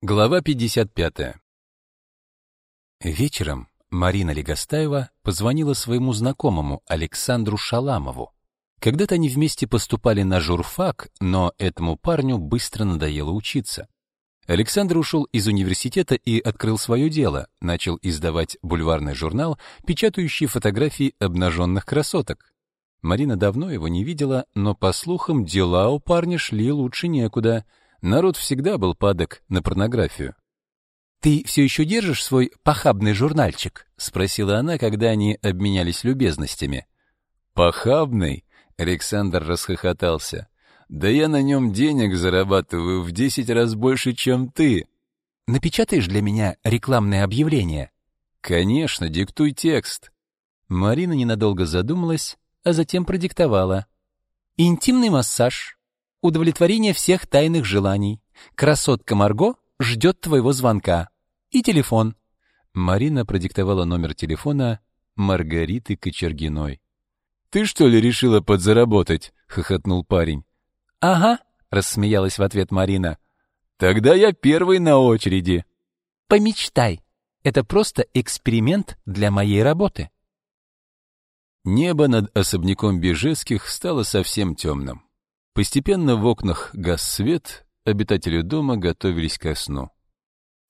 Глава 55. Вечером Марина Легостаева позвонила своему знакомому Александру Шаламову. Когда-то они вместе поступали на журфак, но этому парню быстро надоело учиться. Александр ушел из университета и открыл свое дело, начал издавать бульварный журнал, печатающий фотографии обнаженных красоток. Марина давно его не видела, но, по слухам, дела у парня шли лучше некуда — Народ всегда был падок на порнографию. «Ты все еще держишь свой похабный журнальчик?» — спросила она, когда они обменялись любезностями. «Похабный?» — Александр расхохотался. «Да я на нем денег зарабатываю в десять раз больше, чем ты». «Напечатаешь для меня рекламное объявление?» «Конечно, диктуй текст». Марина ненадолго задумалась, а затем продиктовала. «Интимный массаж, удовлетворение всех тайных желаний. Красотка Марго ждет твоего звонка. И телефон. Марина продиктовала номер телефона Маргариты Кочергиной. «Ты что ли решила подзаработать?» — хохотнул парень. «Ага», — рассмеялась в ответ Марина. «Тогда я первый на очереди». «Помечтай. Это просто эксперимент для моей работы». Небо над особняком Бежецких стало совсем темным. Постепенно в окнах гас свет, обитатели дома готовились ко сну.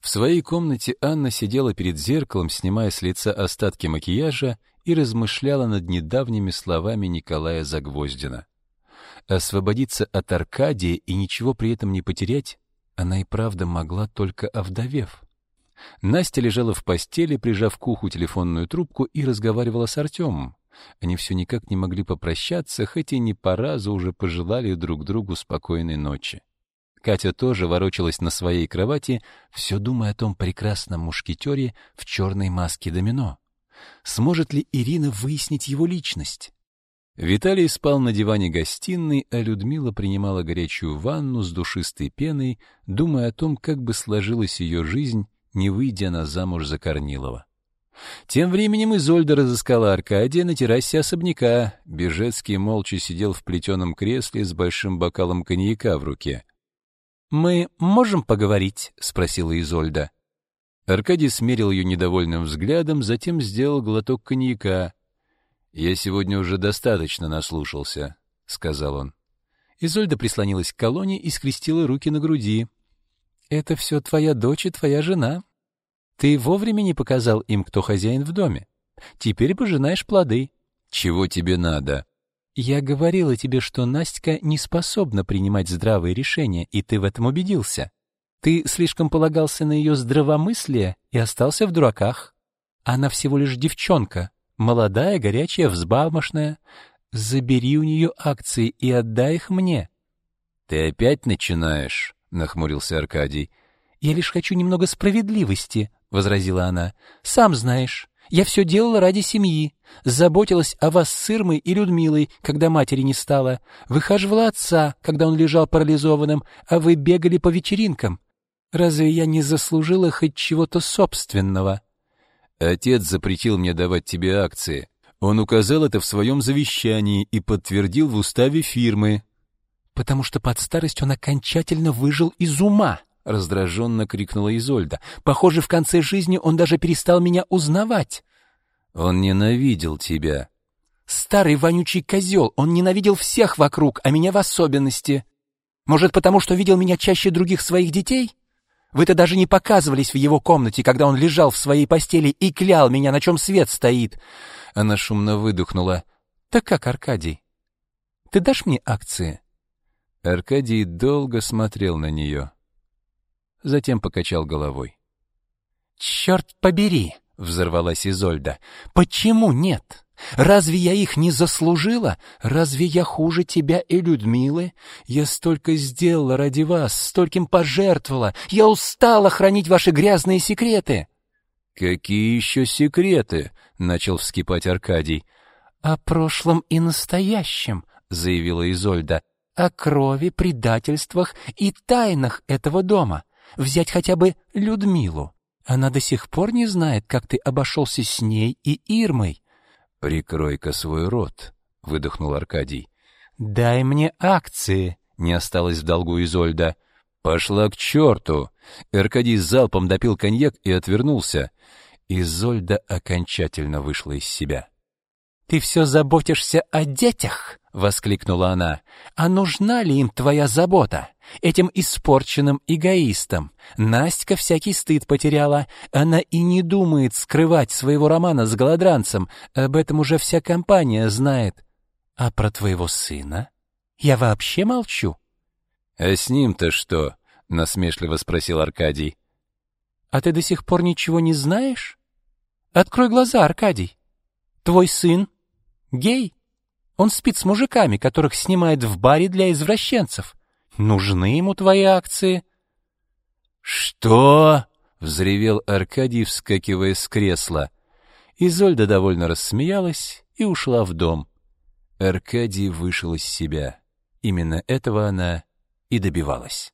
В своей комнате Анна сидела перед зеркалом, снимая с лица остатки макияжа и размышляла над недавними словами Николая Загвоздина. Освободиться от Аркадия и ничего при этом не потерять она и правда могла только овдовев. Настя лежала в постели, прижав к уху телефонную трубку и разговаривала с Артемом. Они все никак не могли попрощаться, хоть и не по разу уже пожелали друг другу спокойной ночи. Катя тоже ворочалась на своей кровати, все думая о том прекрасном мушкетере в черной маске домино. Сможет ли Ирина выяснить его личность? Виталий спал на диване гостиной, а Людмила принимала горячую ванну с душистой пеной, думая о том, как бы сложилась ее жизнь, не выйдя на замуж за Корнилова. Тем временем Изольда разыскала Аркадия на террасе особняка. Бежецкий молча сидел в плетеном кресле с большим бокалом коньяка в руке. «Мы можем поговорить?» — спросила Изольда. Аркадий смерил ее недовольным взглядом, затем сделал глоток коньяка. «Я сегодня уже достаточно наслушался», — сказал он. Изольда прислонилась к колонне и скрестила руки на груди. «Это все твоя дочь и твоя жена», ты вовремя не показал им, кто хозяин в доме. Теперь пожинаешь плоды. Чего тебе надо? Я говорила тебе, что Настя не способна принимать здравые решения, и ты в этом убедился. Ты слишком полагался на ее здравомыслие и остался в дураках. Она всего лишь девчонка, молодая, горячая, взбалмошная. Забери у нее акции и отдай их мне. Ты опять начинаешь, нахмурился Аркадий. Я лишь хочу немного справедливости, — возразила она. «Сам знаешь, я все делала ради семьи. Заботилась о вас с Ирмой и Людмилой, когда матери не стало. Выхаживала отца, когда он лежал парализованным, а вы бегали по вечеринкам. Разве я не заслужила хоть чего-то собственного?» «Отец запретил мне давать тебе акции. Он указал это в своем завещании и подтвердил в уставе фирмы». «Потому что под старость он окончательно выжил из ума», раздраженно крикнула Изольда. Похоже, в конце жизни он даже перестал меня узнавать. Он ненавидел тебя. Старый вонючий козел, он ненавидел всех вокруг, а меня в особенности. Может, потому что видел меня чаще других своих детей? Вы-то даже не показывались в его комнате, когда он лежал в своей постели и клял меня, на чем свет стоит. Она шумно выдохнула. Так как, Аркадий? Ты дашь мне акции? Аркадий долго смотрел на нее затем покачал головой. «Черт побери!» — взорвалась Изольда. «Почему нет? Разве я их не заслужила? Разве я хуже тебя и Людмилы? Я столько сделала ради вас, стольким пожертвовала. Я устала хранить ваши грязные секреты!» «Какие еще секреты?» — начал вскипать Аркадий. «О прошлом и настоящем», — заявила Изольда. «О крови, предательствах и тайнах этого дома. Взять хотя бы Людмилу. Она до сих пор не знает, как ты обошелся с ней и Ирмой. — Прикрой-ка свой рот, — выдохнул Аркадий. — Дай мне акции, — не осталось в долгу Изольда. — «Пошла к черту!» Аркадий залпом допил коньяк и отвернулся. Изольда окончательно вышла из себя. «Ты все заботишься о детях?» — воскликнула она. «А нужна ли им твоя забота? Этим испорченным эгоистам. Настя всякий стыд потеряла. Она и не думает скрывать своего романа с голодранцем. Об этом уже вся компания знает. А про твоего сына? Я вообще молчу». «А с ним-то что?» — насмешливо спросил Аркадий. «А ты до сих пор ничего не знаешь? Открой глаза, Аркадий. Твой сын гей. Он спит с мужиками, которых снимает в баре для извращенцев. Нужны ему твои акции?» «Что?» — взревел Аркадий, вскакивая с кресла. Изольда довольно рассмеялась и ушла в дом. Аркадий вышел из себя. Именно этого она и добивалась.